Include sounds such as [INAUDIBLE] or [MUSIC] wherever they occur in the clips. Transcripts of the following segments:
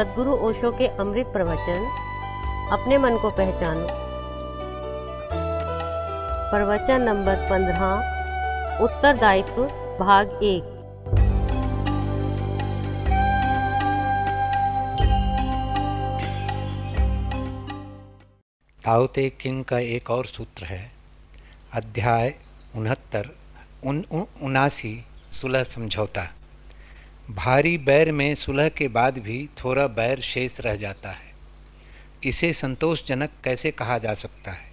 सदगुरु ओशो के अमृत प्रवचन, अपने मन को पहचानो। प्रवचन नंबर पंद्रह, उत्तरदायित्व, भाग एक। ताओते किंग का एक और सूत्र है, अध्याय उनहत्तर उन, उनासी, सुलह समझौता। भारी बैर में सुलह के बाद भी थोड़ा बैर शेष रह जाता है। इसे संतोषजनक कैसे कहा जा सकता है?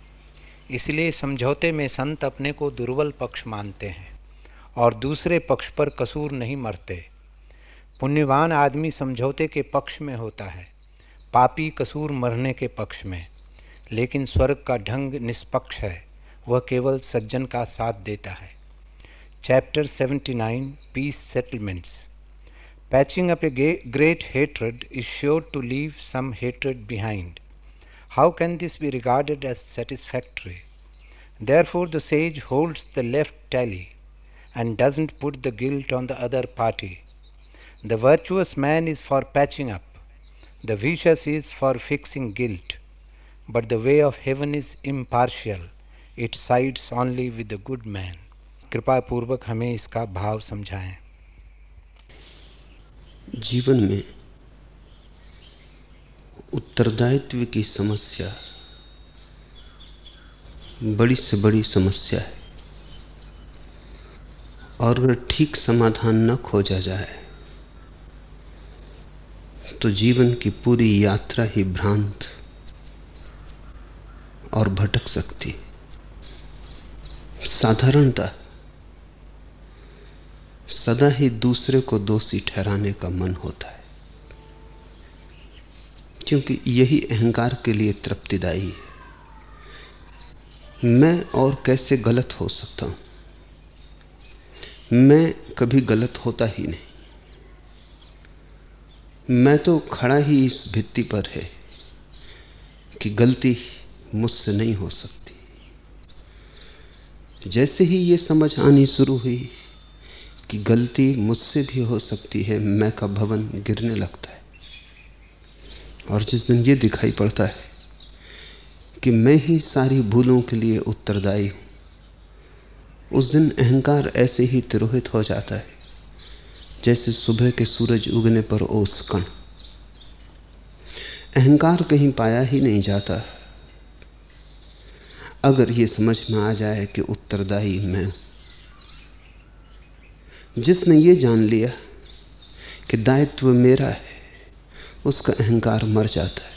इसलिए समझौते में संत अपने को दुर्बल पक्ष मानते हैं और दूसरे पक्ष पर कसूर नहीं मरते। पुण्यवान आदमी समझौते के पक्ष में होता है, पापी कसूर मरने के पक्ष में। लेकिन स्वर्ग का ढंग निष्पक्ष है, वह केवल सज्जन का साथ देता है। Chapter 79 peace settlements Patching up a great hatred is sure to leave some hatred behind. How can this be regarded as satisfactory? Therefore, the sage holds the left tally and doesn't put the guilt on the other party. The virtuous man is for patching up, the vicious is for fixing guilt. But the way of heaven is impartial, it sides only with the good man. कृपा पूर्वक हमें इसका भाव समझाएं जीवन में उत्तरदायित्व की समस्या बड़ी से बड़ी समस्या है। और अगर ठीक समाधान न खोजा जाए तो जीवन की पूरी यात्रा ही भ्रांत और भटक सकती। साधारणता सदा ही दूसरे को दोषी ठहराने का मन होता है। क्योंकि यही अहंकार के लिए तृप्तिदायी है। मैं और कैसे गलत हो सकता हूँ? मैं कभी गलत होता ही नहीं। मैं तो खड़ा ही इस भित्ति पर है कि गलती मुझसे नहीं हो सकती। जैसे ही ये समझ आनी शुरू हुई कि गलती मुझसे भी हो सकती है, मैं का भवन गिरने लगता है। और जिस दिन ये दिखाई पड़ता है कि मैं ही सारी भूलों के लिए उत्तरदायी हूँ, उस दिन अहंकार ऐसे ही तिरोहित हो जाता है, जैसे सुबह के सूरज उगने पर ओस कण अहंकार कहीं पाया ही नहीं जाता। अगर ये समझ में आ जाए कि उत्तरदायी मैं हूँ। जिसने ये जान लिया कि दायित्व मेरा है, उसका अहंकार मर जाता है।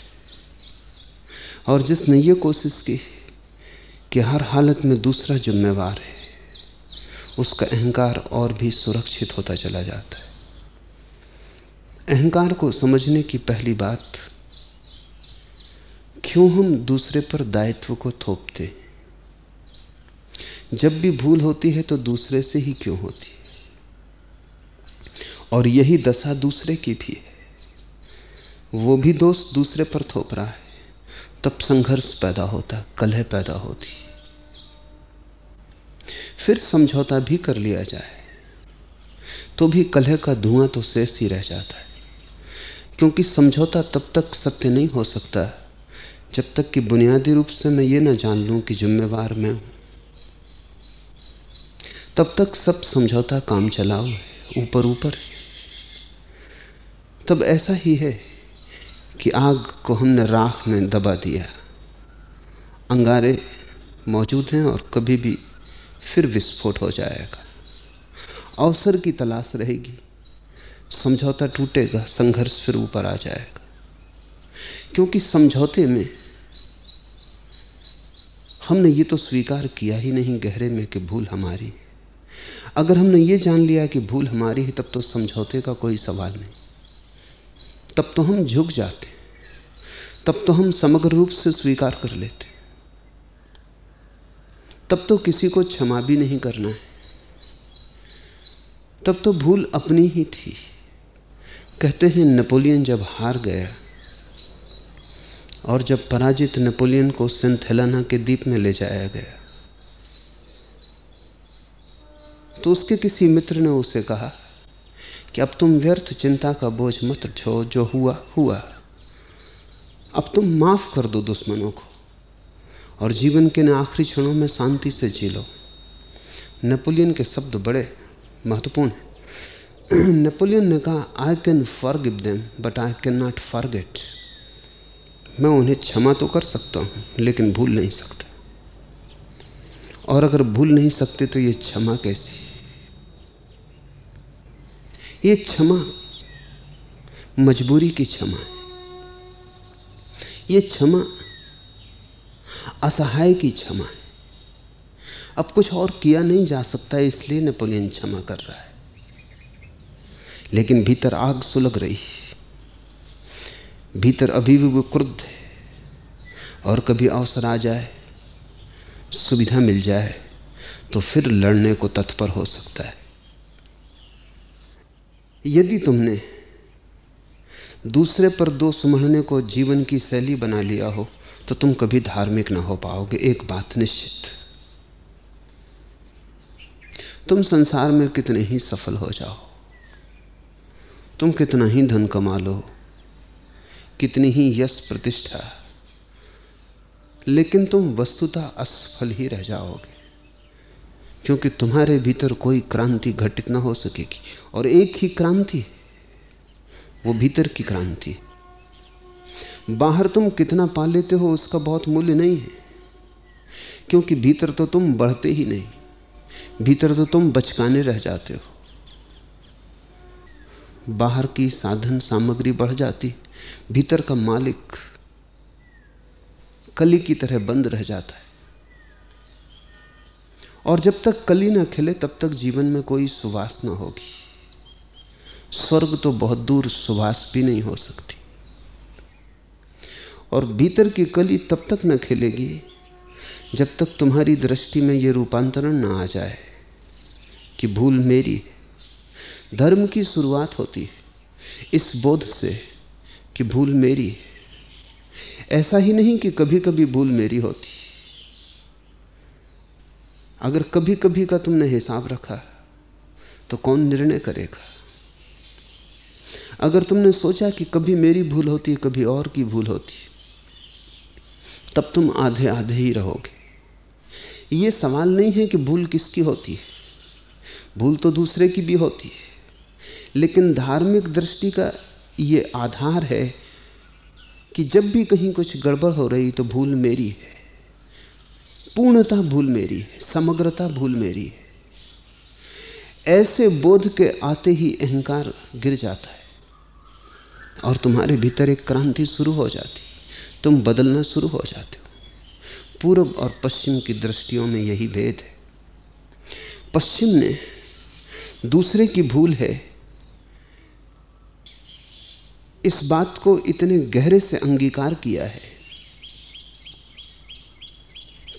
और जिसने ये कोशिश की कि हर हालत में दूसरा जिम्मेवार है, उसका अहंकार और भी सुरक्षित होता चला जाता है। अहंकार को समझने की पहली बात, क्यों हम दूसरे पर दायित्व को थोपते जब भी भूल होती है तो दूसरे से ही क्यों होती है? और यही दशा दूसरे की भी है। वो भी दोष दूसरे पर थोप रहा है। तब संघर्ष पैदा होता, कलह पैदा होती। फिर समझौता भी कर लिया जाए। तो भी कलह का धुआँ तो शेष ही रह जाता है। क्योंकि समझौता तब तक सत्य नहीं हो सकता, जब तक कि बुनियादी रूप से मैं ये ना जान लूँ कि जिम्मेवार मैं हूँ। तब तक सब समझौता काम चलाओ है। ऊपर ऊपर। तब ऐसा ही है कि आग को हमने राख में दबा दिया। अंगारे मौजूद हैं और कभी भी फिर विस्फोट हो जाएगा। अवसर की तलाश रहेगी। समझौता टूटेगा, संघर्ष फिर ऊपर आ जाएगा। क्योंकि समझौते में हमने ये तो स्वीकार किया ही नहीं गहरे में कि भूल हमारी। अगर हमने ये जान लिया कि भूल हमारी है, तब तो समझौते का कोई सवाल नहीं। तब तो हम झुक जाते तब तो हम समग्र रूप से स्वीकार कर लेते तब तो किसी को क्षमा भी नहीं करना है। तब तो भूल अपनी ही थी। कहते हैं, नेपोलियन जब हार गया और जब पराजित नेपोलियन को सेंट हेलाना के द्वीप में ले जाया गया तो उसके किसी मित्र ने उसे कहा कि अब तुम व्यर्थ चिंता का बोझ मत ढो जो हुआ हुआ। अब तुम माफ़ कर दो दुश्मनों को और जीवन के न आखिरी क्षणों में शांति से जी लो। नेपोलियन के शब्द बड़े महत्वपूर्ण हैं। [CLEARS THROAT] नेपोलियन ने कहा I can forgive them but I can not forget मैं उन्हें क्षमा तो कर सकता हूँ, लेकिन भूल नहीं सकता। और अगर भूल नहीं सकते तो ये क्षमा कैसी ये क्षमा, मजबूरी की क्षमा है। ये क्षमा, असहाय की क्षमा है। अब कुछ और किया नहीं जा सकता, इसलिए नेपोलियन क्षमा कर रहा है। लेकिन भीतर आग सुलग रही भीतर अभी भी वो क्रुद्ध है। और कभी अवसर आ जाए, सुविधा मिल जाए तो फिर लड़ने को तत्पर हो सकता है। यदि तुमने दूसरे पर दोष मढ़ने को जीवन की शैली बना लिया हो तो तुम कभी धार्मिक ना हो पाओगे। एक बात निश्चित। तुम संसार में कितने ही सफल हो जाओ। तुम कितना ही धन कमा लो। कितनी ही यश प्रतिष्ठा। लेकिन तुम वस्तुतः असफल ही रह जाओगे। क्योंकि तुम्हारे भीतर कोई क्रांति घटित ना हो सकेगी। और एक ही क्रांति वो भीतर की क्रांति बाहर तुम कितना पा लेते हो उसका बहुत मूल्य नहीं है। क्योंकि भीतर तो तुम बढ़ते ही नहीं। भीतर तो तुम बचकाने रह जाते हो। बाहर की साधन सामग्री बढ़ जाती। भीतर का मालिक कली की तरह बंद रह जाता है। और जब तक कली ना खिले, तब तक जीवन में कोई सुवास ना होगी। स्वर्ग तो बहुत दूर सुवास भी नहीं हो सकती। और भीतर की कली तब तक न खिलेगी, जब तक तुम्हारी दृष्टि में ये रूपांतरण ना आ जाए कि भूल मेरी धर्म की शुरुआत होती है इस बोध से कि भूल मेरी ऐसा ही नहीं कि कभी कभी भूल मेरी होती। अगर कभी कभी का तुमने हिसाब रखा तो कौन निर्णय करेगा? अगर तुमने सोचा कि कभी मेरी भूल होती, कभी और की भूल होती, तब तुम आधे आधे ही रहोगे। ये सवाल नहीं है कि भूल किसकी होती है। भूल तो दूसरे की भी होती है। लेकिन धार्मिक दृष्टि का ये आधार है कि जब भी कहीं कुछ गड़बड़ हो रही तो भूल मेरी है। पूर्णता भूल मेरी है, समग्रता भूल मेरी है। ऐसे बोध के आते ही अहंकार गिर जाता है और तुम्हारे भीतर एक क्रांति शुरू हो जाती। तुम बदलना शुरू हो जाते हो। पूर्व और पश्चिम की दृष्टियों में यही भेद है। पश्चिम ने दूसरे की भूल है। इस बात को इतने गहरे से अंगीकार किया है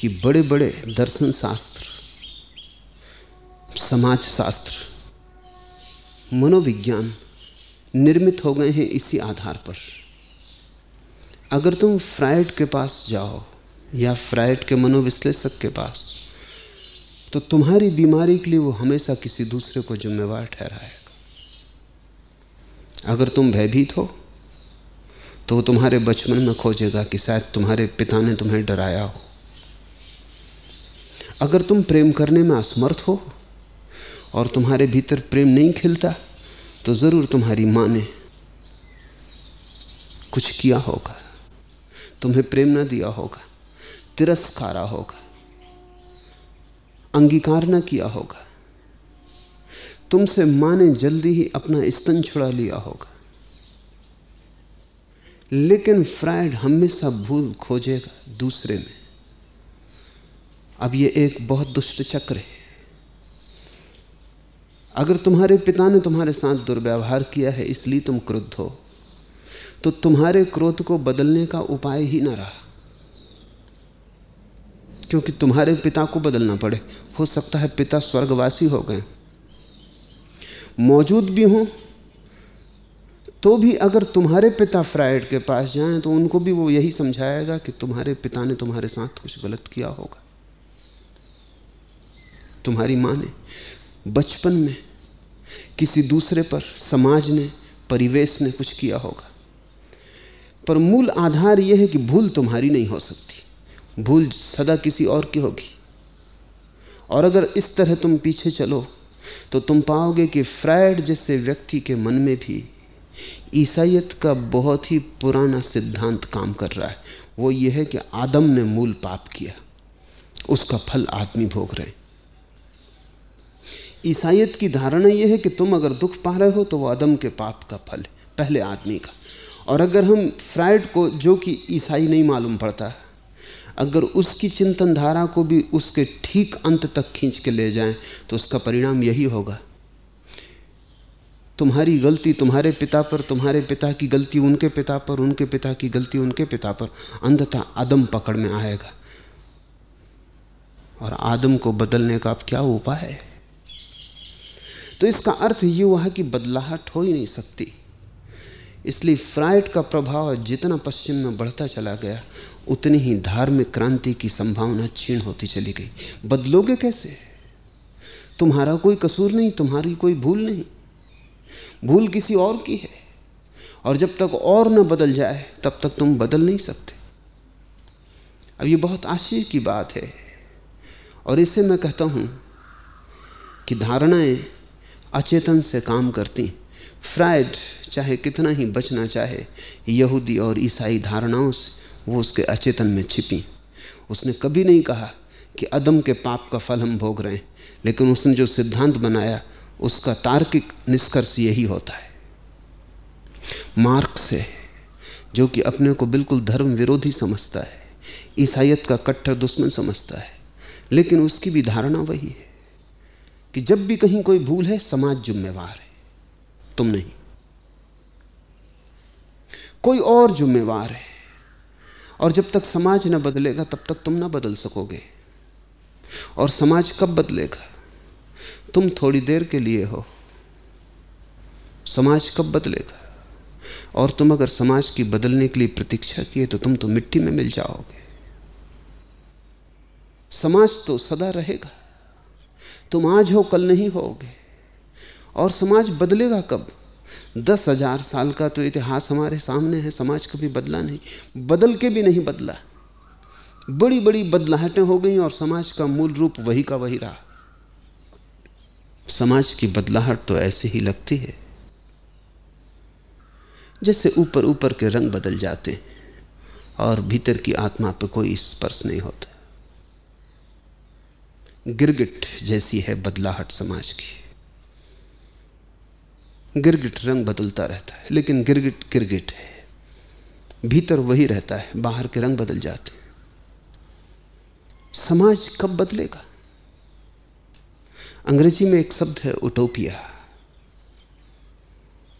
कि बड़े बड़े दर्शन शास्त्र, समाज शास्त्र, मनोविज्ञान निर्मित हो गए हैं इसी आधार पर। अगर तुम फ्राइड के पास जाओ या फ्राइड के मनोविश्लेषक के पास तो तुम्हारी बीमारी के लिए वो हमेशा किसी दूसरे को जिम्मेवार ठहराएगा। अगर तुम भयभीत हो तो वो तुम्हारे बचपन में खोजेगा कि शायद तुम्हारे पिता ने तुम्हें डराया हो। अगर तुम प्रेम करने में असमर्थ हो और तुम्हारे भीतर प्रेम नहीं खिलता तो ज़रूर तुम्हारी माँ ने कुछ किया होगा। तुम्हें प्रेम ना दिया होगा, तिरस्कारा होगा, अंगीकार ना किया होगा। तुमसे माँ ने जल्दी ही अपना स्तन छुड़ा लिया होगा। लेकिन फ्राइड हमेशा भूल खोजेगा दूसरे में। अब ये एक बहुत दुष्ट चक्र है। अगर तुम्हारे पिता ने तुम्हारे साथ दुर्व्यवहार किया है, इसलिए तुम क्रुद्ध हो तो तुम्हारे क्रोध को बदलने का उपाय ही ना रहा। क्योंकि तुम्हारे पिता को बदलना पड़े। हो सकता है पिता स्वर्गवासी हो गए। मौजूद भी हों तो भी अगर तुम्हारे पिता फ्राइड के पास जाएँ तो उनको भी वो यही समझाएगा कि तुम्हारे पिता ने तुम्हारे साथ कुछ गलत किया होगा। तुम्हारी माँ ने बचपन में किसी दूसरे पर, समाज ने, परिवेश ने कुछ किया होगा। पर मूल आधार यह है कि भूल तुम्हारी नहीं हो सकती। भूल सदा किसी और की होगी। और अगर इस तरह तुम पीछे चलो तो तुम पाओगे कि फ्रायड जैसे व्यक्ति के मन में भी ईसाइत का बहुत ही पुराना सिद्धांत काम कर रहा है। वो ये है कि आदम ने मूल पाप किया, उसका फल आदमी भोग रहे ईसाइयत की धारणा यह है कि तुम अगर दुख पा रहे हो तो वो अदम के पाप का फल है, पहले आदमी का। और अगर हम फ्राइड को, जो कि ईसाई नहीं मालूम पड़ता, अगर उसकी चिंतन धारा को भी उसके ठीक अंत तक खींच के ले जाएँ तो उसका परिणाम यही होगा। तुम्हारी गलती तुम्हारे पिता पर, तुम्हारे पिता की गलती उनके पिता पर, उनके पिता की गलती उनके पिता पर अंधता आदम पकड़ में आएगा। और आदम को बदलने का अब क्या उपाय है? तो इसका अर्थ ये हुआ कि बदलाहट हो ही नहीं सकती। इसलिए फ्राइड का प्रभाव जितना पश्चिम में बढ़ता चला गया, उतनी ही धार्मिक क्रांति की संभावना क्षीण होती चली गई। बदलोगे कैसे? तुम्हारा कोई कसूर नहीं, तुम्हारी कोई भूल नहीं। भूल किसी और की है। और जब तक और न बदल जाए, तब तक तुम बदल नहीं सकते। अब ये बहुत आश्चर्य की बात है। और इससे मैं कहता हूँ कि धारणाएँ अचेतन से काम करती फ्राइड चाहे कितना ही बचना चाहे, यहूदी और ईसाई धारणाओं से वो उसके अचेतन में छिपी। उसने कभी नहीं कहा कि अदम के पाप का फल हम भोग रहे हैं, लेकिन उसने जो सिद्धांत बनाया, उसका तार्किक निष्कर्ष यही होता है। मार्क से, जो कि अपने को बिल्कुल धर्म विरोधी समझता है ईसाइत का कट्टर दुश्मन समझता है, लेकिन उसकी भी धारणा वही है। कि जब भी कहीं कोई भूल है, समाज जिम्मेवार है। तुम नहीं। कोई और जिम्मेवार है। और जब तक समाज न बदलेगा, तब तक तुम ना बदल सकोगे। और समाज कब बदलेगा? तुम थोड़ी देर के लिए हो। समाज कब बदलेगा? और तुम अगर समाज की बदलने के लिए प्रतीक्षा किए तो तुम तो मिट्टी में मिल जाओगे। समाज तो सदा रहेगा। तुम आज हो, कल नहीं होगे। और समाज बदलेगा कब? दस हज़ार साल का तो इतिहास हमारे सामने है, समाज कभी बदला नहीं। बदल के भी नहीं बदला। बड़ी बड़ी बदलाहटें हो गई और समाज का मूल रूप वही का वही रहा। समाज की बदलाहट तो ऐसे ही लगती है, जैसे ऊपर ऊपर के रंग बदल जाते हैं और भीतर की आत्मा पर कोई स्पर्श नहीं होता। गिरगिट जैसी है बदलाहट समाज की। गिरगिट रंग बदलता रहता है, लेकिन गिरगिट गिरगिट है। भीतर वही रहता है, बाहर के रंग बदल जाते हैं। समाज कब बदलेगा? अंग्रेज़ी में एक शब्द है ओटोपिया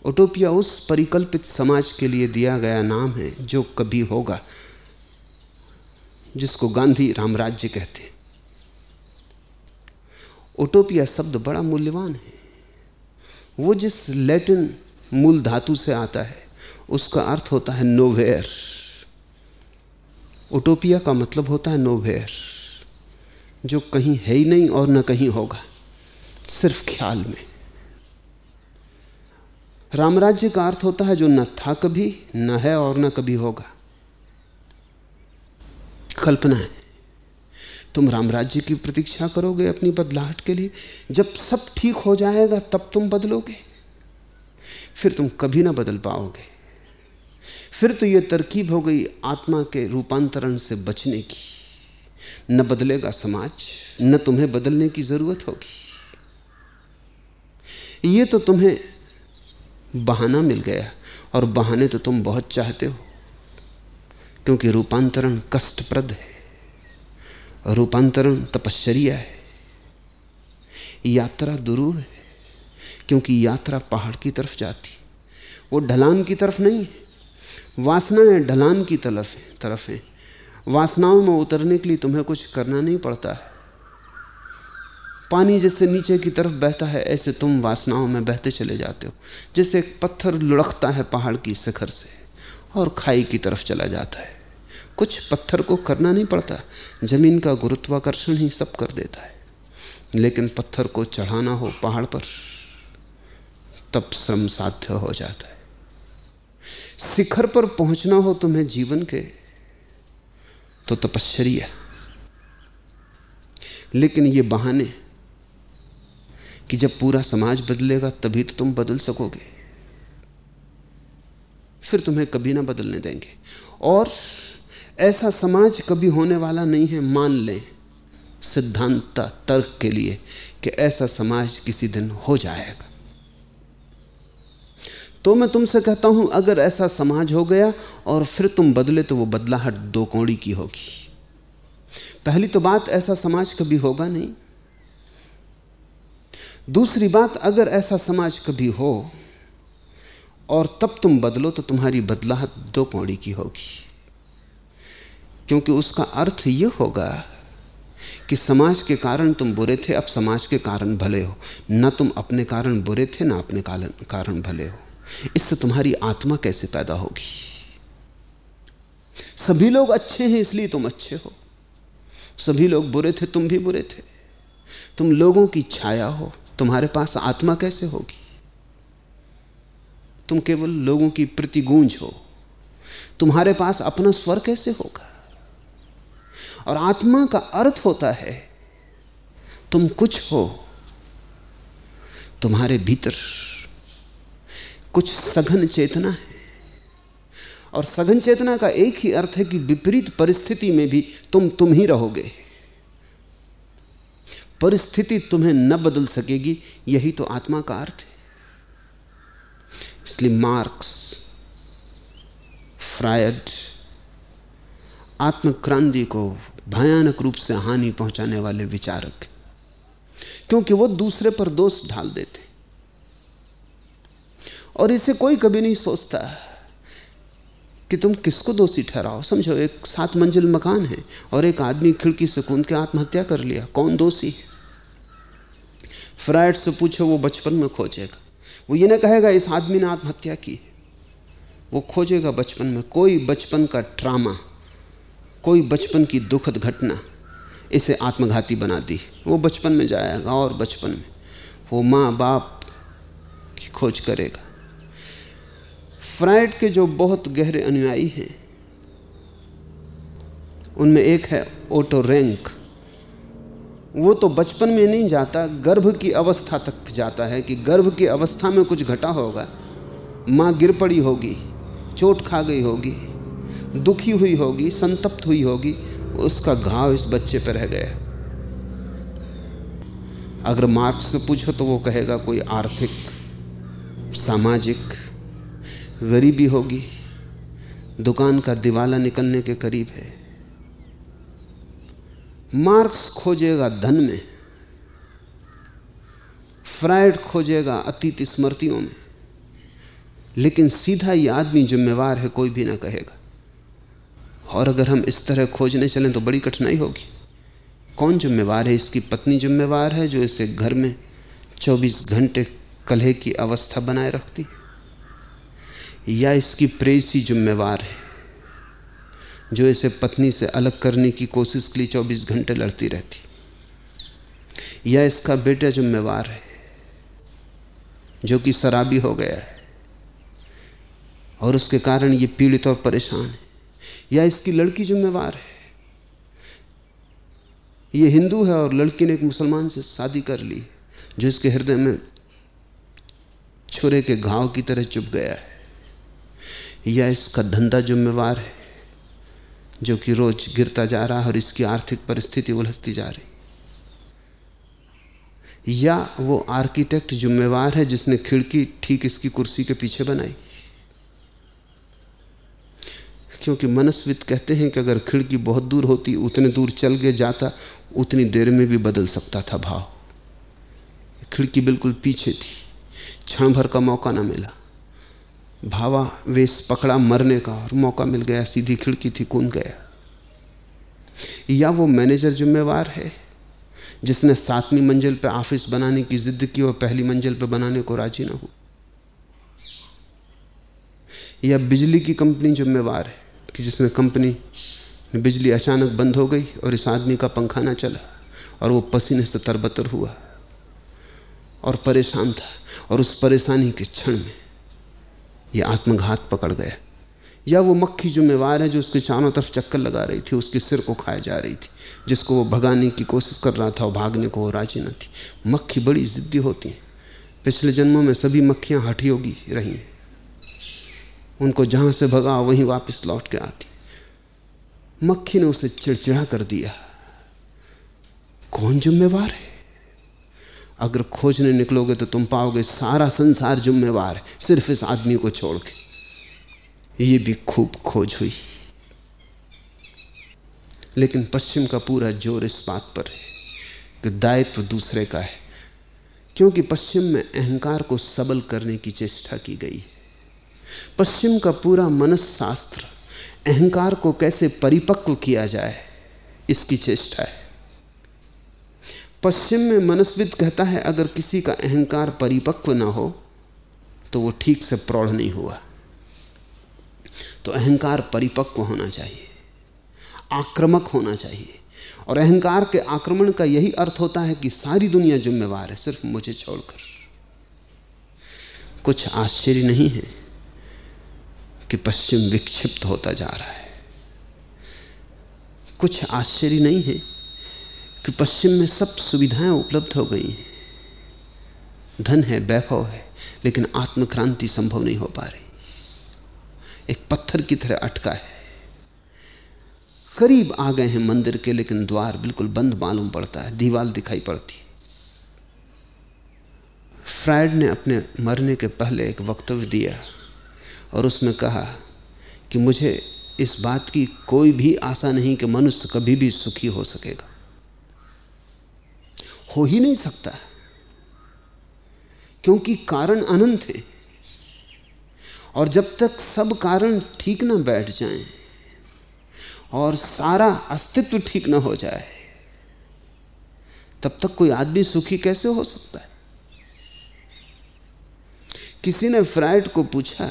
ओटोपिया उस परिकल्पित समाज के लिए दिया गया नाम है जो कभी होगा, जिसको गांधी रामराज्य कहते हैं। ओटोपिया शब्द बड़ा मूल्यवान है। वो जिस लैटिन मूल धातु से आता है, उसका अर्थ होता है नोवेयर। ओटोपिया का मतलब होता है नोवेयर, जो कहीं है ही नहीं और न कहीं होगा, सिर्फ़ ख्याल में। रामराज्य का अर्थ होता है जो न था कभी, न है और न कभी होगा। कल्पना है। तुम रामराज्य की प्रतीक्षा करोगे अपनी बदलाहट के लिए। जब सब ठीक हो जाएगा, तब तुम बदलोगे। फिर तुम कभी ना बदल पाओगे। फिर तो यह तरकीब हो गई आत्मा के रूपांतरण से बचने की। न बदलेगा समाज, न तुम्हें बदलने की ज़रूरत होगी। ये तो तुम्हें बहाना मिल गया, और बहाने तो तुम बहुत चाहते हो, क्योंकि रूपांतरण कष्टप्रद है। रूपांतरण तपश्चर्या है। यात्रा दुरूह है, क्योंकि यात्रा पहाड़ की तरफ़ जाती वो ढलान की तरफ़ नहीं है वासनाएँ ढलान की तरफ़ है तरफ़ है। वासनाओं में उतरने के लिए तुम्हें कुछ करना नहीं पड़ता। है पानी जैसे नीचे की तरफ़ बहता है, ऐसे तुम वासनाओं में बहते चले जाते हो, जैसे एक पत्थर लुढ़कता है पहाड़ की शिखर से, और खाई की तरफ़ चला जाता है। कुछ पत्थर को करना नहीं पड़ता। ज़मीन का गुरुत्वाकर्षण ही सब कर देता है। लेकिन पत्थर को चढ़ाना हो पहाड़ पर, तब श्रम साध्य हो जाता है। शिखर पर पहुँचना हो तुम्हें जीवन के तो तपश्चर्या लेकिन ये बहाने कि जब पूरा समाज बदलेगा, तभी तो तुम बदल सकोगे। फिर तुम्हें कभी ना बदलने देंगे। और ऐसा समाज कभी होने वाला नहीं है, मान लें सिद्धांत तर्क के लिए कि ऐसा समाज किसी दिन हो जाएगा। तो मैं तुमसे कहता हूँ, अगर ऐसा समाज हो गया और फिर तुम बदले तो वो बदलाहट दो कौड़ी की होगी। पहली तो बात, ऐसा समाज कभी होगा नहीं। दूसरी बात, अगर ऐसा समाज कभी हो और तब तुम बदलो तो तुम्हारी बदलाहट दो कौड़ी की होगी। क्योंकि उसका अर्थ यह होगा कि समाज के कारण तुम बुरे थे, अब समाज के कारण भले हो। न तुम अपने कारण बुरे थे, ना अपने कारण भले हो। इससे तुम्हारी आत्मा कैसे पैदा होगी? सभी लोग अच्छे हैं, इसलिए तुम अच्छे हो। सभी लोग बुरे थे, तुम भी बुरे थे। तुम लोगों की छाया हो, तुम्हारे पास आत्मा कैसे होगी? तुम केवल लोगों की प्रतिगूंज हो। तुम्हारे पास अपना स्वर कैसे होगा? और आत्मा का अर्थ होता है, तुम कुछ हो, तुम्हारे भीतर कुछ सघन चेतना है। और सघन चेतना का एक ही अर्थ है कि विपरीत परिस्थिति में भी तुम तुम ही रहोगे। परिस्थिति तुम्हें न बदल सकेगी, यही तो आत्मा का अर्थ है। इसलिए मार्क्स, फ्रायड आत्मक्रांति को भयानक रूप से हानि पहुँचाने वाले विचारक क्योंकि वो दूसरे पर दोष ढाल देते और इसे कोई कभी नहीं सोचता कि तुम किसको दोषी ठहराओ। समझो, एक सात मंजिल मकान है और एक आदमी खिड़की से कूद के आत्महत्या कर लिया। कौन दोषी है? फ्राइड से पूछो, वो बचपन में खोजेगा। वो ये ना कहेगा, इस आदमी ने आत्महत्या की। वो खोजेगा बचपन में। कोई बचपन का ट्रामा कोई बचपन की दुखद घटना इसे आत्मघाती बना दी। वो बचपन में जाएगा और बचपन में वो माँ बाप की खोज करेगा। फ्राइड के जो बहुत गहरे अनुयायी हैं, उनमें एक है ओटो रैंक। वो तो बचपन में नहीं जाता, गर्भ की अवस्था तक जाता है कि गर्भ की अवस्था में कुछ घटा होगा। माँ गिर पड़ी होगी, चोट खा गई होगी। दुखी हुई होगी, संतप्त हुई होगी, उसका घाव इस बच्चे पर रह गया। अगर मार्क्स से पूछो तो वो कहेगा, कोई आर्थिक, सामाजिक गरीबी होगी। दुकान का दिवाला निकलने के करीब है। मार्क्स खोजेगा धन में। फ्राइड खोजेगा अतीत स्मृतियों में। लेकिन सीधा ये आदमी जिम्मेवार है, कोई भी ना कहेगा। और अगर हम इस तरह खोजने चलें तो बड़ी कठिनाई होगी। कौन जिम्मेवार है? इसकी पत्नी जिम्मेवार है जो इसे घर में 24 घंटे कलह की अवस्था बनाए रखती या इसकी प्रेसी जिम्मेवार है जो इसे पत्नी से अलग करने की कोशिश के लिए 24 घंटे लड़ती रहती या इसका बेटा जिम्मेवार है जो कि शराबी हो गया है और उसके कारण ये पीड़ित और परेशान है? या इसकी लड़की जिम्मेवार है? ये हिंदू है और लड़की ने एक मुसलमान से शादी कर ली, जो इसके हृदय में छुरे के घाव की तरह चुप गया है। या इसका धंधा जिम्मेवार है, जो कि रोज गिरता जा रहा है और इसकी आर्थिक परिस्थिति उलझती जा रही या वो आर्किटेक्ट जिम्मेवार है जिसने खिड़की ठीक इसकी कुर्सी के पीछे बनाई। क्योंकि मनस्वित कहते हैं कि अगर खिड़की बहुत दूर होती, उतने दूर चल के जाता, उतनी देर में भी बदल सकता था भाव। खिड़की बिल्कुल पीछे थी, क्षण भर का मौका ना मिला। भावा, वेश पकड़ा मरने का और मौका मिल गया, सीधी खिड़की थी, कूद गया। या वो मैनेजर जिम्मेवार है, जिसने सातवीं मंजिल पे ऑफ़िस बनाने की जिद की और पहली मंजिल पे बनाने को राज़ी ना हो। या बिजली की कंपनी जिम्मेवार है कि जिसमें कंपनी बिजली अचानक बंद हो गई और इस आदमी का पंखा ना चला और वो पसीने से तरबतर हुआ और परेशान था और उस परेशानी के क्षण में यह आत्मघात पकड़ गया। या वो मक्खी जिम्मेवार है जो उसके चारों तरफ़ चक्कर लगा रही थी, उसके सिर को खाए जा रही थी, जिसको वो भगाने की कोशिश कर रहा था और भागने को राज़ी न थी। मक्खी बड़ी जिद्दी होती हैं। पिछले जन्मों में सभी मक्खियाँ हठी होगी रही हैं। उनको जहाँ से भगा, वहीं वापस लौट के आती। मक्खी ने उसे चिड़चिड़ा कर दिया। कौन जिम्मेवार है? अगर खोजने निकलोगे तो तुम पाओगे सारा संसार जिम्मेवार है, सिर्फ़ इस आदमी को छोड़ के। ये भी खूब खोज हुई। लेकिन पश्चिम का पूरा ज़ोर इस बात पर है कि दायित्व दूसरे का है, क्योंकि पश्चिम में अहंकार को सबल करने की चेष्टा की गई पश्चिम का पूरा मनस्शास्त्र, अहंकार को कैसे परिपक्व किया जाए, इसकी चेष्टा है। पश्चिम में मनस्विद कहता है, अगर किसी का अहंकार परिपक्व ना हो तो वो ठीक से प्रौढ़ नहीं हुआ। तो अहंकार परिपक्व होना चाहिए, आक्रमक होना चाहिए। और अहंकार के आक्रमण का यही अर्थ होता है कि सारी दुनिया जिम्मेवार है, सिर्फ़ मुझे छोड़कर। कुछ आश्चर्य नहीं है कि पश्चिम विक्षिप्त होता जा रहा है। कुछ आश्चर्य नहीं है कि पश्चिम में सब सुविधाएँ उपलब्ध हो गई हैं। धन है, वैभव है, लेकिन आत्मक्रांति संभव नहीं हो पा रही। एक पत्थर की तरह अटका है। करीब आ गए हैं मंदिर के, लेकिन द्वार बिल्कुल बंद मालूम पड़ता है दीवार दिखाई पड़ती है। फ्राइड ने अपने मरने के पहले एक वक्तव्य दिया। और उसमें कहा कि मुझे इस बात की कोई भी आशा नहीं कि मनुष्य कभी भी सुखी हो सकेगा। हो ही नहीं सकता, क्योंकि कारण अनंत है। और जब तक सब कारण ठीक ना बैठ जाएँ और सारा अस्तित्व ठीक ना हो जाए, तब तक कोई आदमी सुखी कैसे हो सकता है? किसी ने फ्राइड को पूछा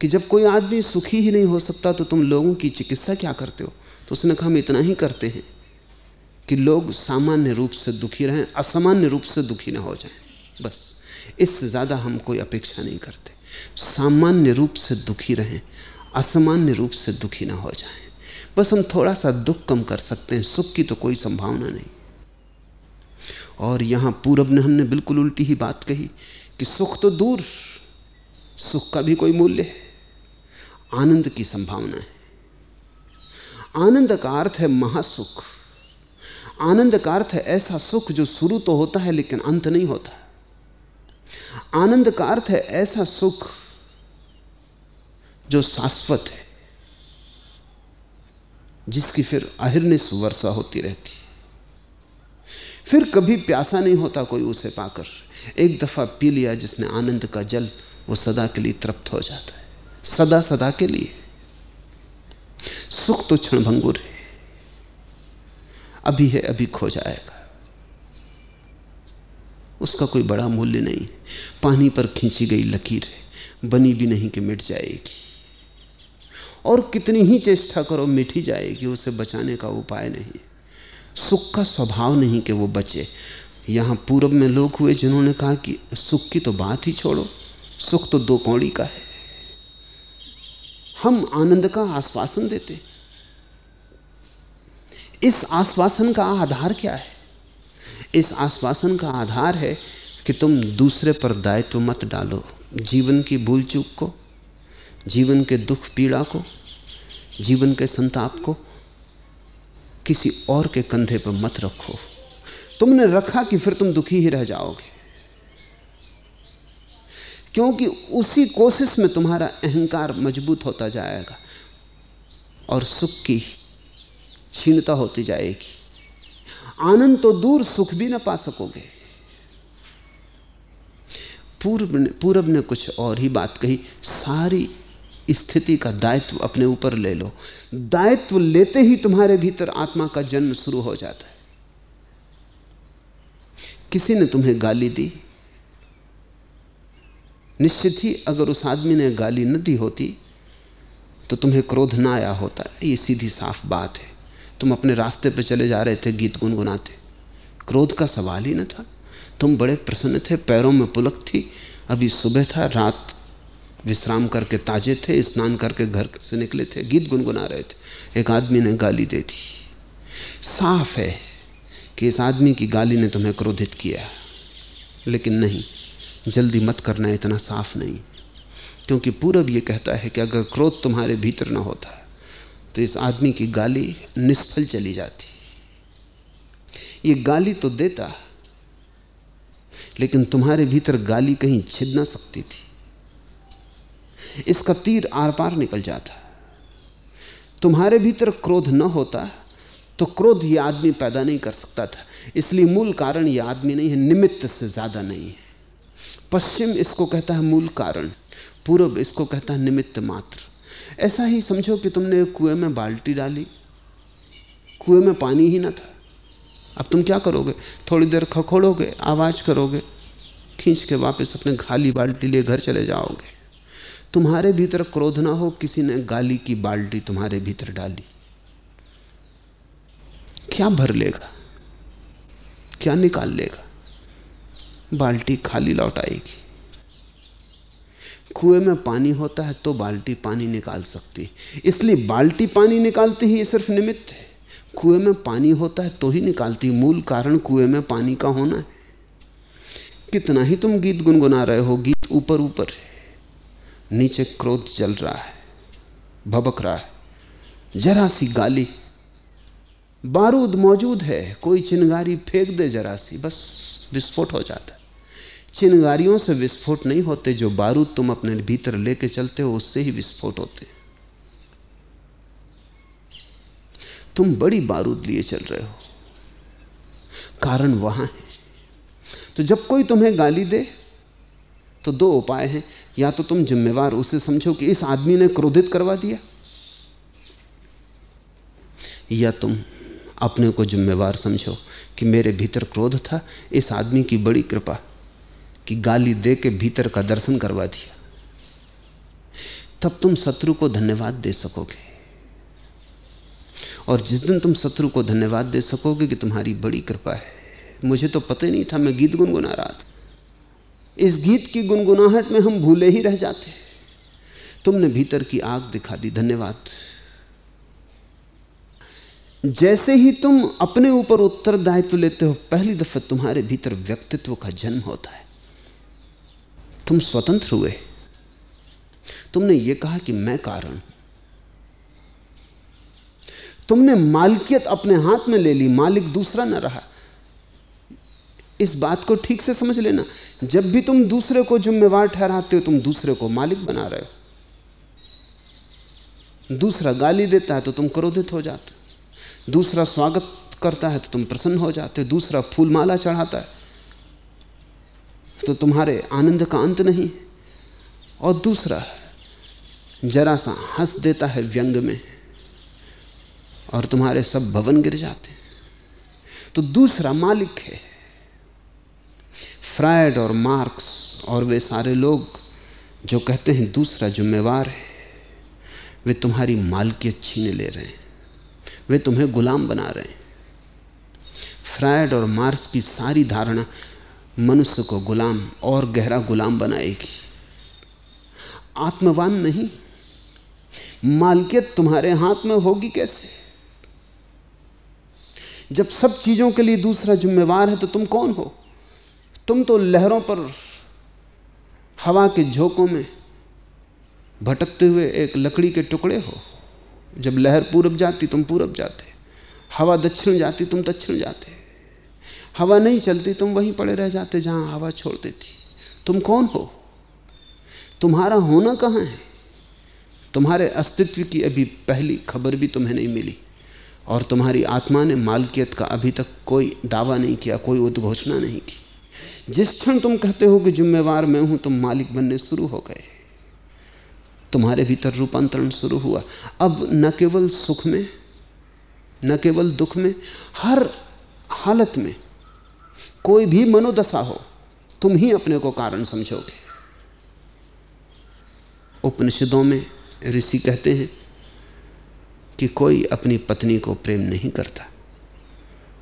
कि जब कोई आदमी सुखी ही नहीं हो सकता तो तुम लोगों की चिकित्सा क्या करते हो? तो उसने कहा, हम इतना ही करते हैं कि लोग सामान्य रूप से दुखी रहें, असामान्य रूप से दुखी ना हो जाएँ। बस, इससे ज़्यादा हम कोई अपेक्षा नहीं करते। सामान्य रूप से दुखी रहें, असामान्य रूप से दुखी ना हो जाएँ। बस हम थोड़ा सा दुख कम कर सकते हैं, सुख की तो कोई संभावना नहीं। और यहाँ पूरब ने हमने बिल्कुल उल्टी ही बात कही कि सुख तो दूर, सुख का भी कोई मूल्य है। आनंद की संभावना है। आनंद का अर्थ है महासुख। आनंद का अर्थ है ऐसा सुख जो शुरू तो होता है लेकिन अंत नहीं होता। आनंद का अर्थ है ऐसा सुख जो शाश्वत है, जिसकी फिर अहिर्निश वर्षा होती रहती फिर कभी प्यासा नहीं होता कोई उसे पाकर। एक दफ़ा पी लिया जिसने आनंद का जल, वो सदा के लिए तृप्त हो जाता है। सदा सदा के लिए। सुख तो क्षणभंगुर है। अभी है, अभी खो जाएगा। उसका कोई बड़ा मूल्य नहीं। पानी पर खींची गई लकीर है। बनी भी नहीं कि मिट जाएगी। और कितनी ही चेष्टा करो, मिट ही जाएगी, उसे बचाने का उपाय नहीं। सुख का स्वभाव नहीं कि वो बचे। यहाँ पूर्व में लोग हुए जिन्होंने कहा कि सुख की तो बात ही छोड़ो। सुख तो दो कौड़ी का है। हम आनंद का आश्वासन देते इस आश्वासन का आधार क्या है? इस आश्वासन का आधार है कि तुम दूसरे पर दायित्व मत डालो। जीवन की भूल चूक को, जीवन के दुख पीड़ा को, जीवन के संताप को किसी और के कंधे पर मत रखो। तुमने रखा कि फिर तुम दुखी ही रह जाओगे। क्योंकि उसी कोशिश में तुम्हारा अहंकार मज़बूत होता जाएगा और सुख की क्षीणता होती जाएगी। आनंद तो दूर सुख भी ना पा सकोगे। पूर्व ने, पूरब ने कुछ और ही बात कही, सारी स्थिति का दायित्व अपने ऊपर ले लो। दायित्व लेते ही तुम्हारे भीतर आत्मा का जन्म शुरू हो जाता है। किसी ने तुम्हें गाली दी? निश्चित ही अगर उस आदमी ने गाली न दी होती तो तुम्हें क्रोध ना आया होता। ये सीधी साफ़ बात है। तुम अपने रास्ते पर चले जा रहे थे, गीत गुनगुनाते। क्रोध का सवाल ही न था। तुम बड़े प्रसन्न थे, पैरों में पुलक थी। अभी सुबह था, रात विश्राम करके ताजे थे, स्नान करके घर से निकले थे, गीत गुनगुना रहे थे। एक आदमी ने गाली दे दी। साफ़ है कि इस आदमी की गाली ने तुम्हें क्रोधित किया, लेकिन नहीं। जल्दी मत करना, इतना साफ़ नहीं। क्योंकि पूरब ये कहता है कि अगर क्रोध तुम्हारे भीतर ना होता तो इस आदमी की गाली निष्फल चली जाती। ये गाली तो देता, लेकिन तुम्हारे भीतर गाली कहीं छिद ना सकती थी। इसका तीर आर पार निकल जाता। तुम्हारे भीतर क्रोध न होता तो क्रोध यह आदमी पैदा नहीं कर सकता था। इसलिए मूल कारण यह आदमी नहीं है, निमित्त से ज़्यादा नहीं है। पश्चिम इसको कहता है मूल कारण पूर्व इसको कहता है निमित्त मात्र। ऐसा ही समझो कि तुमने कुएँ में बाल्टी डाली, कुएँ में पानी ही ना था। अब तुम क्या करोगे? थोड़ी देर खखोड़ोगे, आवाज़ करोगे, खींच के वापस अपने खाली बाल्टी लिए घर चले जाओगे। तुम्हारे भीतर क्रोध ना हो, किसी ने गाली की बाल्टी तुम्हारे भीतर डाली। क्या भर लेगा? क्या निकाल लेगा? बाल्टी खाली लौट आएगी कुएँ में पानी होता है तो बाल्टी पानी निकाल सकती इसलिए बाल्टी पानी निकालती ही ये सिर्फ़ निमित्त है। कुएँ में पानी होता है तो ही निकालती मूल कारण कुएँ में पानी का होना है। कितना ही तुम गीत गुनगुना रहे हो, गीत ऊपर ऊपर है। नीचे क्रोध जल रहा है, भबक रहा है। जरा सी गाली, बारूद मौजूद है। कोई चिनगारी फेंक दे जरा सी, बस विस्फोट हो जाता है। चिनगारियों से विस्फोट नहीं होते, जो बारूद तुम अपने भीतर लेके चलते हो, उससे ही विस्फोट होते तुम बड़ी बारूद लिए चल रहे हो। कारण वहाँ है। तो जब कोई तुम्हें गाली दे तो दो उपाय हैं। या तो तुम जिम्मेवार उसे समझो कि इस आदमी ने क्रोधित करवा दिया, या तुम अपने को जिम्मेवार समझो कि मेरे भीतर क्रोध था, इस आदमी की बड़ी कृपा। कि गाली दे के भीतर का दर्शन करवा दिया। तब तुम शत्रु को धन्यवाद दे सकोगे। और जिस दिन तुम शत्रु को धन्यवाद दे सकोगे कि तुम्हारी बड़ी कृपा है, मुझे तो पता नहीं था मैं गीत गुनगुना रहा था। इस गीत की गुनगुनाहट में हम भूले ही रह जाते। तुमने भीतर की आग दिखा दी, धन्यवाद। जैसे ही तुम अपने ऊपर उत्तरदायित्व लेते हो, पहली दफ़ा तुम्हारे भीतर व्यक्तित्व का जन्म होता है। तुम स्वतंत्र हुए। तुमने ये कहा कि मैं कारण तुमने मालिकियत अपने हाथ में ले ली, मालिक दूसरा न रहा। इस बात को ठीक से समझ लेना। जब भी तुम दूसरे को जिम्मेवार ठहराते हो, तुम दूसरे को मालिक बना रहे हो। दूसरा गाली देता है तो तुम क्रोधित हो जाते दूसरा स्वागत करता है तो तुम प्रसन्न हो जाते हो। दूसरा फूलमाला चढ़ाता है तो तुम्हारे आनंद का अंत नहीं और दूसरा, जरा सा हंस देता है व्यंग में और तुम्हारे सब भवन गिर जाते तो दूसरा मालिक है। फ्रायड और मार्क्स और वे सारे लोग जो कहते हैं दूसरा जिम्मेवार है, वे तुम्हारी मालकियत छीने ले रहे हैं। वे तुम्हें गुलाम बना रहे हैं। फ्रायड और मार्क्स की सारी धारणा मनुष्य को गुलाम और गहरा गुलाम बनाएगी। आत्मवान नहीं। मालकियत तुम्हारे हाथ में होगी कैसे? जब सब चीज़ों के लिए दूसरा जिम्मेवार है तो तुम कौन हो? तुम तो लहरों पर, हवा के झोंकों में भटकते हुए एक लकड़ी के टुकड़े हो। जब लहर पूरब जाती, तुम पूरब जाते। हवा दक्षिण जाती, तुम दक्षिण जाते। हवा नहीं चलती, तुम वहीं पड़े रह जाते जहाँ हवा छोड़ देती। तुम कौन हो? तुम्हारा होना कहाँ है? तुम्हारे अस्तित्व की अभी पहली खबर भी तुम्हें नहीं मिली, और तुम्हारी आत्मा ने मालकियत का अभी तक कोई दावा नहीं किया, कोई उद्घोषणा नहीं की। जिस क्षण तुम कहते हो कि जिम्मेवार मैं हूँ, तुम मालिक बनने शुरू हो गए। तुम्हारे भीतर रूपांतरण शुरू हुआ। अब न केवल सुख में, न केवल दुख में, हर हालत में कोई भी मनोदशा हो, तुम ही अपने को कारण समझोगे। उपनिषदों में ऋषि कहते हैं कि कोई अपनी पत्नी को प्रेम नहीं करता।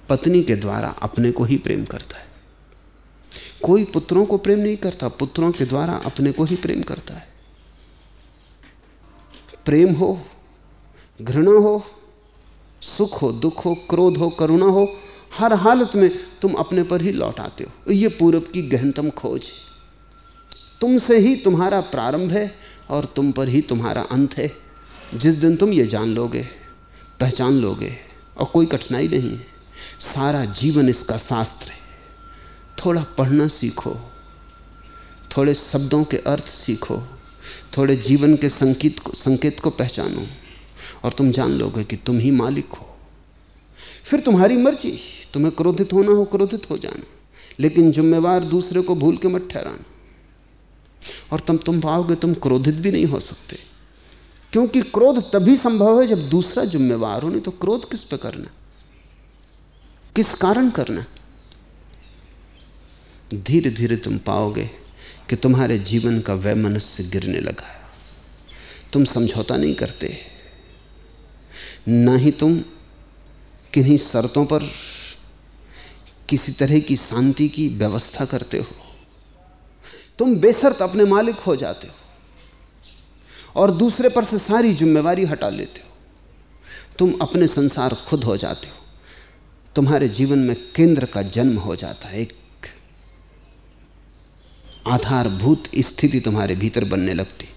पत्नी के द्वारा अपने को ही प्रेम करता है। कोई पुत्रों को प्रेम नहीं करता, पुत्रों के द्वारा अपने को ही प्रेम करता है। प्रेम हो, घृणा हो, सुख हो, दुख हो, क्रोध हो, करुणा हो हर हालत में तुम अपने पर ही लौट आते हो। ये पूरब की गहनतम खोज है। तुमसे ही तुम्हारा प्रारंभ है और तुम पर ही तुम्हारा अंत है। जिस दिन तुम ये जान लोगे, पहचान लोगे, और कोई कठिनाई नहीं है। सारा जीवन इसका शास्त्र है। थोड़ा पढ़ना सीखो। थोड़े शब्दों के अर्थ सीखो। थोड़े जीवन के संकेत को संकेत को पहचानो। और तुम जान लोगे कि तुम ही मालिक हो। फिर तुम्हारी मर्ज़ी, तुम्हें क्रोधित होना हो क्रोधित हो जाना, लेकिन जिम्मेवार दूसरे को भूल के मत ठहराना। और तब तुम पाओगे तुम क्रोधित भी नहीं हो सकते, क्योंकि क्रोध तभी संभव है जब दूसरा जिम्मेवार हो, नहीं तो क्रोध किस पे करना? किस कारण करना? धीरे धीरे तुम पाओगे कि तुम्हारे जीवन का वह मनुष्य गिरने लगा तुम समझौता नहीं करते, ना ही तुम किन्हीं शर्तों पर किसी तरह की शांति की व्यवस्था करते हो। तुम बेसर्त अपने मालिक हो जाते हो और दूसरे पर से सारी जिम्मेवारी हटा लेते हो। तुम अपने संसार खुद हो जाते हो। तुम्हारे जीवन में केंद्र का जन्म हो जाता है। एक आधारभूत स्थिति तुम्हारे भीतर बनने लगती।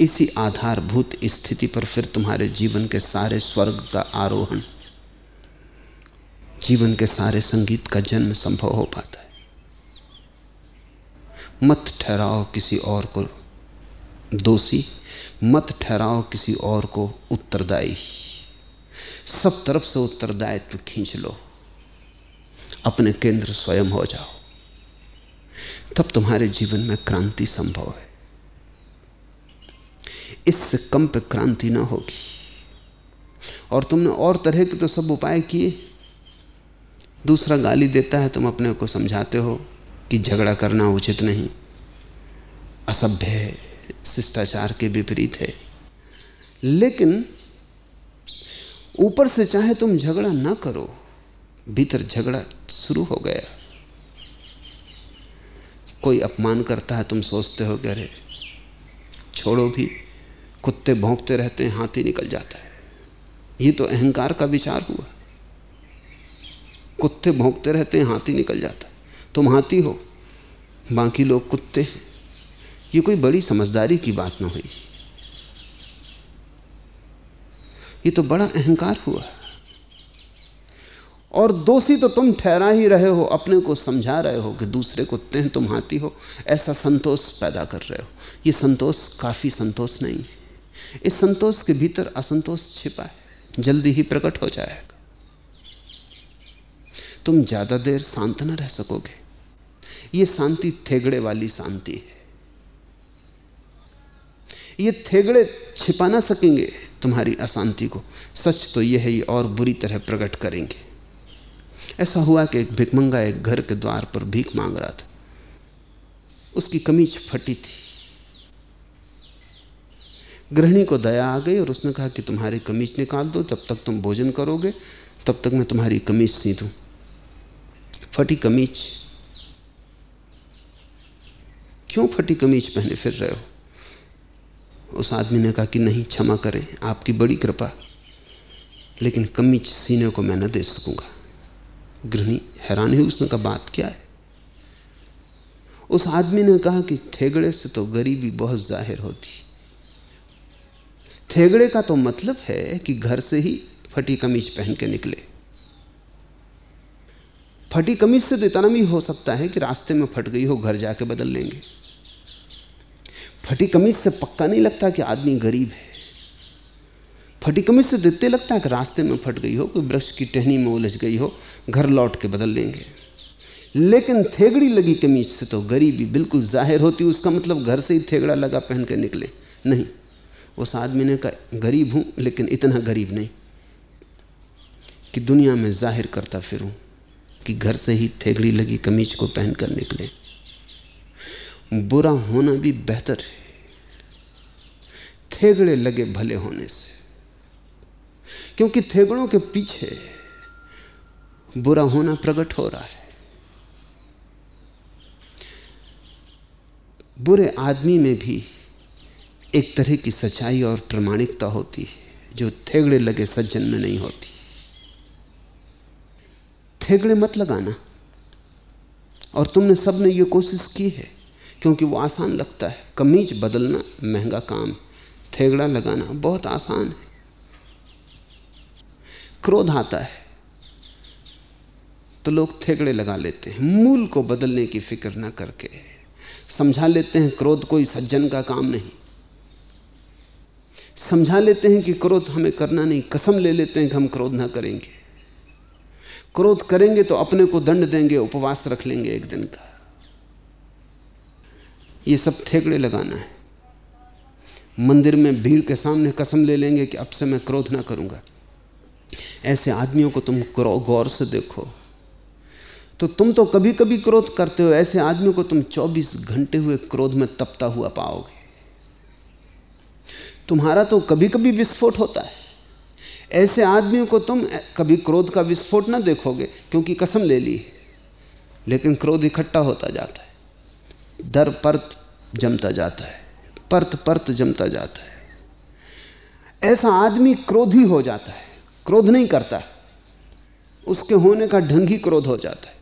इसी आधारभूत स्थिति पर फिर तुम्हारे जीवन के सारे स्वर्ग का आरोहण, जीवन के सारे संगीत का जन्म संभव हो पाता है। मत ठहराओ किसी और को, दोषी, मत ठहराओ किसी और को उत्तरदायी। सब तरफ़ से उत्तरदायित्व खींच लो। अपने केंद्र स्वयं हो जाओ। तब तुम्हारे जीवन में क्रांति संभव है। इससे कम पे क्रांति ना होगी। और तुमने और तरह के तो सब उपाय किए। दूसरा गाली देता है, तुम अपने को समझाते हो कि झगड़ा करना उचित नहीं। असभ्य है, शिष्टाचार के विपरीत है। लेकिन ऊपर से चाहे तुम झगड़ा ना करो, भीतर झगड़ा शुरू हो गया। कोई अपमान करता है, तुम सोचते हो कि अरे, छोड़ो भी। कुत्ते भोंकते रहते हैं, हाथी निकल जाता है। ये तो अहंकार का विचार हुआ। कुत्ते भोंकते रहते हैं, हाथी निकल जाता है। तुम हाथी हो, बाकी लोग कुत्ते हैं। ये कोई बड़ी समझदारी की बात ना हुई। ये तो बड़ा अहंकार हुआ। और दोषी तो तुम ठहरा ही रहे हो, अपने को समझा रहे हो कि दूसरे कुत्ते हैं, तुम हाथी हो। ऐसा संतोष पैदा कर रहे हो। ये संतोष, काफ़ी संतोष नहीं है। इस संतोष के भीतर असंतोष छिपा है। जल्दी ही प्रकट हो जाएगा। तुम ज़्यादा देर शांत न रह सकोगे। ये शांति थेगड़े वाली शांति है। ये थेगड़े छिपा ना सकेंगे तुम्हारी अशांति को। सच तो यह है, ये और बुरी तरह प्रकट करेंगे। ऐसा हुआ कि एक भिकमंगा एक घर के द्वार पर भीख मांग रहा था। उसकी कमीज फटी थी। गृहिणी को दया आ गई और उसने कहा कि तुम्हारी कमीज निकाल दो, जब तक तुम भोजन करोगे, तब तक मैं तुम्हारी कमीज सी दूँ फटी कमीज। क्यों फटी कमीज पहने फिर रहे हो? उस आदमी ने कहा कि नहीं, क्षमा करें, आपकी बड़ी कृपा, लेकिन कमीज सीने को मैं न दे सकूँगा। गृहिणी हैरान हुई, उसने कहा, बात क्या है? उस आदमी ने कहा कि थेगड़े से तो गरीबी बहुत ज़ाहिर होती। थेगड़े का तो मतलब है कि घर से ही फटी कमीज पहन के निकले। फटी कमीज से तो इतना भी हो सकता है कि रास्ते में फट गई हो, घर जाके बदल लेंगे। फटी कमीज से पक्का नहीं लगता कि आदमी गरीब है। फटी कमीज से देते लगता है कि रास्ते में फट गई हो, कोई वृक्ष की टहनी में उलझ गई हो, घर लौट के बदल लेंगे। लेकिन थेगड़ी लगी कमीज से तो गरीबी बिल्कुल ज़ाहिर होती, उसका मतलब घर से ही थेगड़ा लगा पहन के निकले। नहीं। उस आदमी ने कहा, गरीब हूँ, लेकिन इतना गरीब नहीं कि दुनिया में ज़ाहिर करता फिर कि घर से ही थेगड़ी लगी कमीज को पहन कर निकले। बुरा होना भी बेहतर है, थेगड़े लगे भले होने से, क्योंकि थेगड़ों के पीछे बुरा होना प्रकट हो रहा है। बुरे आदमी में भी एक तरह की सच्चाई और प्रमाणिकता होती है, जो थेगड़े लगे सज्जन में नहीं होती। थेगड़े मत लगाना। और तुमने सबने ये कोशिश की है, क्योंकि वो आसान लगता है। कमीज बदलना महँगा काम थेगड़ा लगाना बहुत आसान है। क्रोध आता है। तो लोग थेगड़े लगा लेते हैं। मूल को बदलने की फ़िक्र ना करके। समझा लेते हैं, क्रोध कोई सज्जन का काम नहीं। समझा लेते हैं कि क्रोध हमें करना नहीं, कसम ले लेते हैं कि हम क्रोध ना करेंगे। क्रोध करेंगे तो अपने को दंड देंगे, उपवास रख लेंगे एक दिन का। ये सब ठेकड़े लगाना है। मंदिर में भीड़ के सामने कसम ले लेंगे कि अब से मैं क्रोध ना करूँगा। ऐसे आदमियों को तुम गौर से देखो। तो तुम तो कभी कभी क्रोध करते हो, ऐसे आदमी को तुम 24 घंटे हुए क्रोध में तपता हुआ पाओगे। तुम्हारा तो कभी कभी विस्फोट होता है। ऐसे आदमियों को तुम कभी क्रोध का विस्फोट ना देखोगे, क्योंकि कसम ले ली लेकिन क्रोध इकट्ठा होता जाता है। दर परत जमता जाता है। परत परत जमता जाता है। ऐसा आदमी क्रोधी हो जाता है। क्रोध नहीं करता। उसके होने का ढंग ही क्रोध हो जाता है।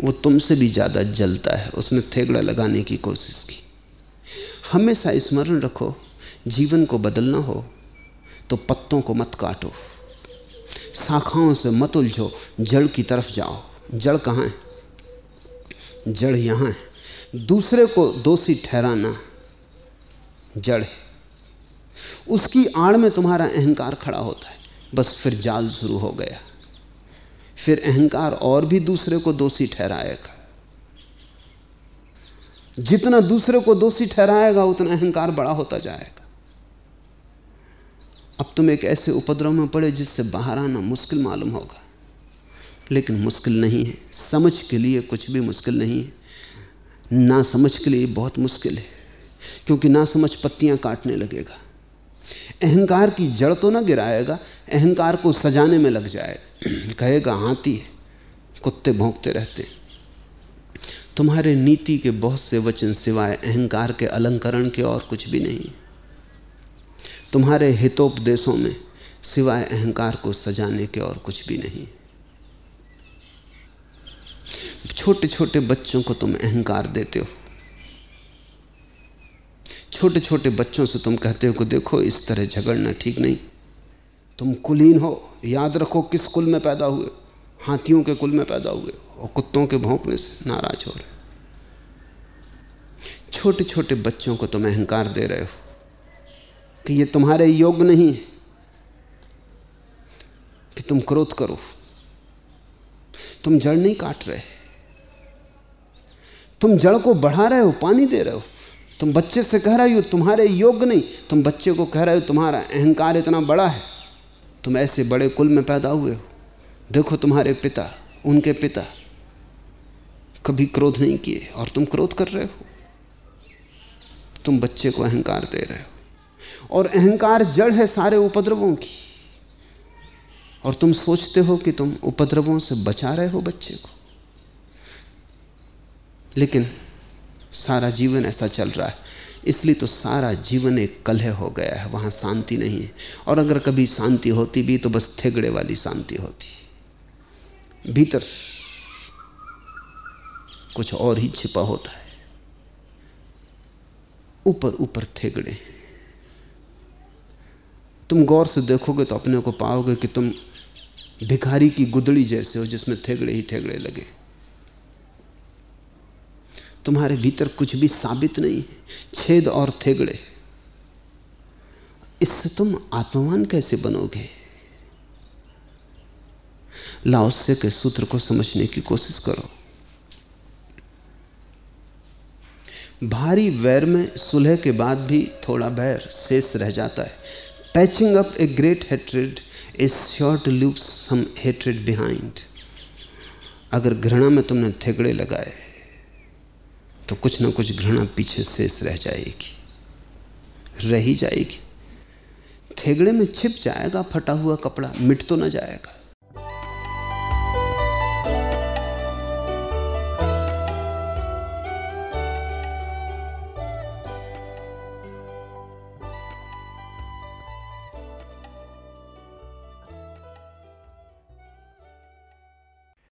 वो तुमसे भी ज़्यादा जलता है। उसने थेगड़ा लगाने की कोशिश की। हमेशा स्मरण रखो, जीवन को बदलना हो तो पत्तों को मत काटो। शाखाओं से मत उलझो, जड़ की तरफ़ जाओ। जड़ कहाँ है? जड़ यहाँ है। दूसरे को दोषी ठहराना जड़ है। उसकी आड़ में तुम्हारा अहंकार खड़ा होता है। बस फिर जाल शुरू हो गया। फिर अहंकार और भी दूसरे को दोषी ठहराएगा। जितना दूसरे को दोषी ठहराएगा, उतना अहंकार बड़ा होता जाएगा। अब तुम एक ऐसे उपद्रव में पड़े जिससे बाहर आना मुश्किल मालूम होगा। लेकिन मुश्किल नहीं है। समझ के लिए कुछ भी मुश्किल नहीं है। ना समझ के लिए बहुत मुश्किल है, क्योंकि ना समझ पत्तियाँ काटने लगेगा। अहंकार की जड़ तो ना गिराएगा, अहंकार को सजाने में लग जाएगा। [CLEARS THROAT] कहेगा, हाथी है, कुत्ते भोंकते रहते तुम्हारे नीति के बहुत से वचन सिवाय अहंकार के अलंकरण के और कुछ भी नहीं। तुम्हारे हितोपदेशों में सिवाय अहंकार को सजाने के और कुछ भी नहीं। छोटे छोटे बच्चों को तुम अहंकार देते हो। छोटे छोटे बच्चों से तुम कहते हो कि देखो, इस तरह झगड़ना ठीक नहीं। तुम कुलीन हो, याद रखो किस कुल में पैदा हुए। हाथियों के कुल में पैदा हुए और कुत्तों के भोंकने से नाराज़ हो रहे। छोटे छोटे बच्चों को तुम अहंकार दे रहे हो कि ये तुम्हारे योग्य नहीं है, कि तुम क्रोध करो। तुम जड़ नहीं काट रहे, तुम जड़ को बढ़ा रहे हो, पानी दे रहे हो। तुम बच्चे से कह रहे हो तुम्हारे योग्य नहीं। तुम बच्चे को कह रहे हो, तुम्हारा अहंकार इतना बड़ा है, तुम ऐसे बड़े कुल में पैदा हुए हो। देखो तुम्हारे पिता, उनके पिता कभी क्रोध नहीं किए और तुम क्रोध कर रहे हो। तुम बच्चे को अहंकार दे रहे हो और अहंकार जड़ है सारे उपद्रवों की। और तुम सोचते हो कि तुम उपद्रवों से बचा रहे हो बच्चे को। लेकिन सारा जीवन ऐसा चल रहा है, इसलिए तो सारा जीवन एक कलह हो गया है, वहाँ शांति नहीं है। और अगर कभी शांति होती भी तो बस थेगड़े वाली शांति होती। भीतर कुछ और ही छिपा होता है। ऊपर ऊपर थेगड़े तुम गौर से देखोगे तो अपने को पाओगे कि तुम भिखारी की गुदड़ी जैसे हो, जिसमें थेगड़े ही थेगड़े लगे। तुम्हारे भीतर कुछ भी साबित नहीं है। छेद और थेगड़े। इससे तुम आत्मवान कैसे बनोगे? लाओस्य के सूत्र को समझने की कोशिश करो। भारी वैर में सुलह के बाद भी थोड़ा बैर शेष रह जाता है। Patching up a great hatred is sure to leave some hatred behind अगर घृणा में तुमने थेगड़े लगाए तो कुछ ना कुछ घृणा पीछे शेष रह जाएगी। रह ही जाएगी। थेगड़े में छिप जाएगा, फटा हुआ कपड़ा मिट तो ना जाएगा।